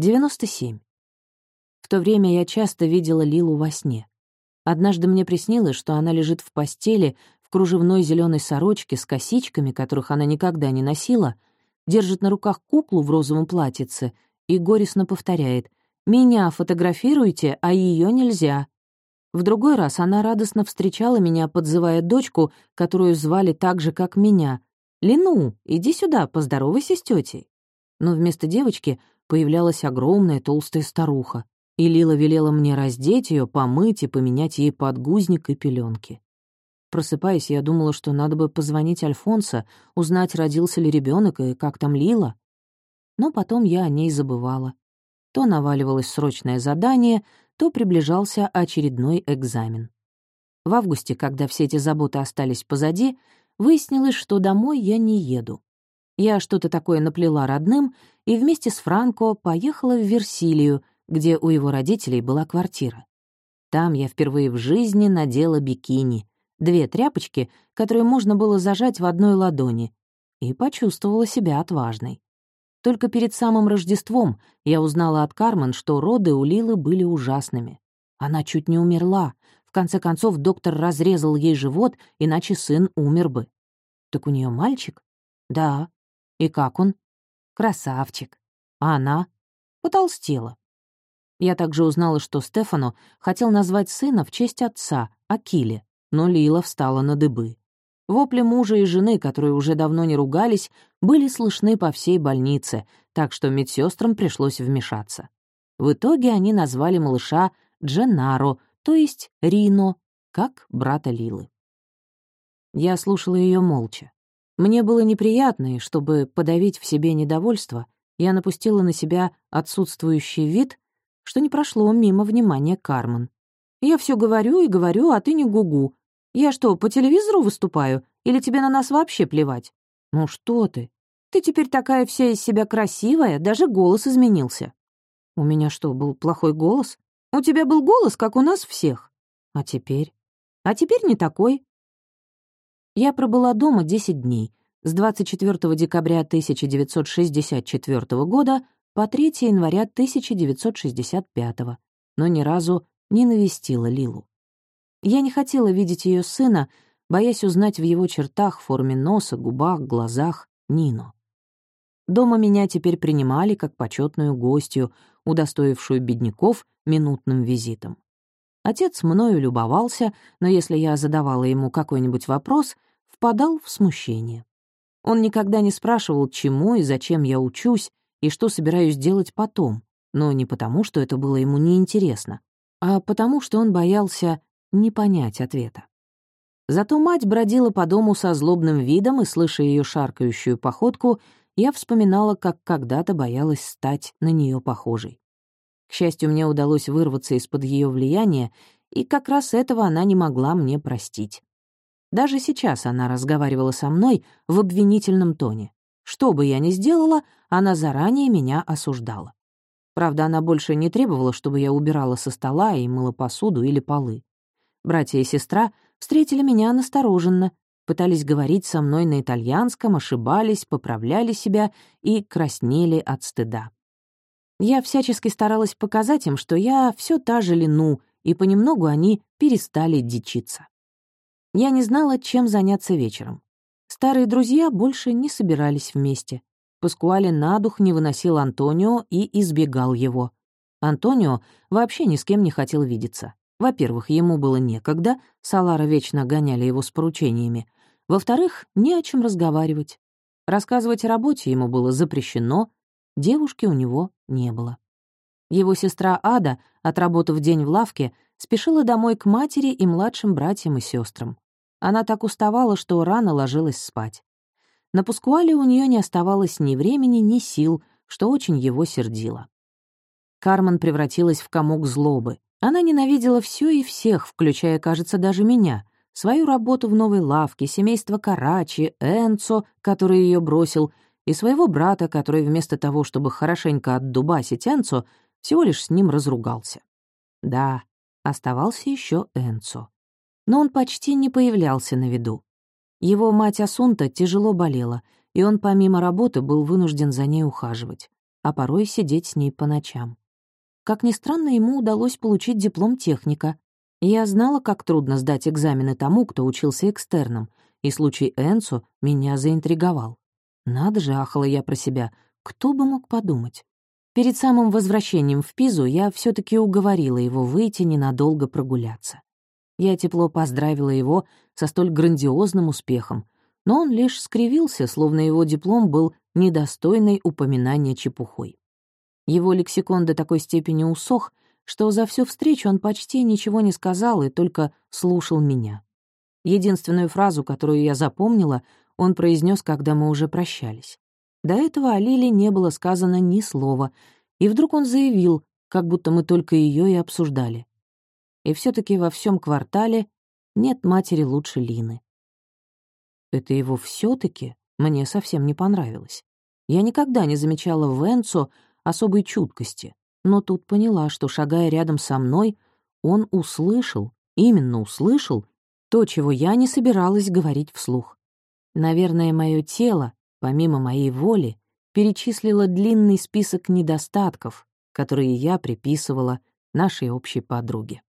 97. В то время я часто видела Лилу во сне. Однажды мне приснилось, что она лежит в постели в кружевной зеленой сорочке с косичками, которых она никогда не носила, держит на руках куклу в розовом платьице и горестно повторяет «Меня фотографируйте, а ее нельзя». В другой раз она радостно встречала меня, подзывая дочку, которую звали так же, как меня. «Лину, иди сюда, поздоровайся с тетей». Но вместо девочки появлялась огромная толстая старуха, и Лила велела мне раздеть ее, помыть и поменять ей подгузник и пеленки. Просыпаясь, я думала, что надо бы позвонить Альфонсо, узнать, родился ли ребенок и как там Лила. Но потом я о ней забывала. То наваливалось срочное задание, то приближался очередной экзамен. В августе, когда все эти заботы остались позади, выяснилось, что домой я не еду. Я что-то такое наплела родным и вместе с Франко поехала в Версилию, где у его родителей была квартира. Там я впервые в жизни надела бикини, две тряпочки, которые можно было зажать в одной ладони, и почувствовала себя отважной. Только перед самым Рождеством я узнала от Кармен, что роды у Лилы были ужасными. Она чуть не умерла. В конце концов, доктор разрезал ей живот, иначе сын умер бы. Так у нее мальчик? Да. И как он? Красавчик. А она? Потолстела. Я также узнала, что Стефану хотел назвать сына в честь отца, Акиле, но Лила встала на дыбы. Вопли мужа и жены, которые уже давно не ругались, были слышны по всей больнице, так что медсестрам пришлось вмешаться. В итоге они назвали малыша Дженаро, то есть Рино, как брата Лилы. Я слушала ее молча. Мне было неприятно, и чтобы подавить в себе недовольство, я напустила на себя отсутствующий вид, что не прошло мимо внимания Кармен. «Я все говорю и говорю, а ты не гугу. Я что, по телевизору выступаю? Или тебе на нас вообще плевать? Ну что ты? Ты теперь такая вся из себя красивая, даже голос изменился. У меня что, был плохой голос? У тебя был голос, как у нас всех. А теперь? А теперь не такой. Я пробыла дома 10 дней, с 24 декабря 1964 года по 3 января 1965, но ни разу не навестила Лилу. Я не хотела видеть ее сына, боясь узнать в его чертах, форме носа, губах, глазах Нину. Дома меня теперь принимали как почетную гостью, удостоившую бедняков минутным визитом. Отец мною любовался, но если я задавала ему какой-нибудь вопрос, впадал в смущение. Он никогда не спрашивал, чему и зачем я учусь, и что собираюсь делать потом, но не потому, что это было ему неинтересно, а потому, что он боялся не понять ответа. Зато мать бродила по дому со злобным видом, и, слыша ее шаркающую походку, я вспоминала, как когда-то боялась стать на нее похожей. К счастью, мне удалось вырваться из-под ее влияния, и как раз этого она не могла мне простить. Даже сейчас она разговаривала со мной в обвинительном тоне. Что бы я ни сделала, она заранее меня осуждала. Правда, она больше не требовала, чтобы я убирала со стола и мыла посуду или полы. Братья и сестра встретили меня настороженно, пытались говорить со мной на итальянском, ошибались, поправляли себя и краснели от стыда. Я всячески старалась показать им, что я все та же Лину, и понемногу они перестали дичиться. Я не знала, чем заняться вечером. Старые друзья больше не собирались вместе. Паскуале на дух не выносил Антонио и избегал его. Антонио вообще ни с кем не хотел видеться. Во-первых, ему было некогда, Салара вечно гоняли его с поручениями. Во-вторых, не о чем разговаривать. Рассказывать о работе ему было запрещено, девушки у него не было. Его сестра Ада, отработав день в лавке, спешила домой к матери и младшим братьям и сестрам. Она так уставала, что рано ложилась спать. На Пускуале у нее не оставалось ни времени, ни сил, что очень его сердило. Кармен превратилась в комок злобы. Она ненавидела все и всех, включая, кажется, даже меня, свою работу в новой лавке, семейство Карачи, Энцо, который ее бросил, и своего брата, который вместо того, чтобы хорошенько отдубасить Энцо, всего лишь с ним разругался. Да, оставался еще Энцо. Но он почти не появлялся на виду. Его мать Асунта тяжело болела, и он помимо работы был вынужден за ней ухаживать. а порой сидеть с ней по ночам. Как ни странно, ему удалось получить диплом техника. Я знала, как трудно сдать экзамены тому, кто учился экстерном, и случай Энсу меня заинтриговал. Надо же, ахала я про себя, кто бы мог подумать. Перед самым возвращением в Пизу я все таки уговорила его выйти ненадолго прогуляться. Я тепло поздравила его со столь грандиозным успехом, но он лишь скривился, словно его диплом был недостойной упоминания чепухой. Его лексикон до такой степени усох, что за всю встречу он почти ничего не сказал и только слушал меня. Единственную фразу, которую я запомнила, он произнес, когда мы уже прощались. До этого о Лиле не было сказано ни слова, и вдруг он заявил, как будто мы только ее и обсуждали. И все таки во всем квартале нет матери лучше Лины. Это его все таки мне совсем не понравилось. Я никогда не замечала в Энцо особой чуткости, но тут поняла, что, шагая рядом со мной, он услышал, именно услышал, то, чего я не собиралась говорить вслух. Наверное, мое тело, помимо моей воли, перечислило длинный список недостатков, которые я приписывала нашей общей подруге.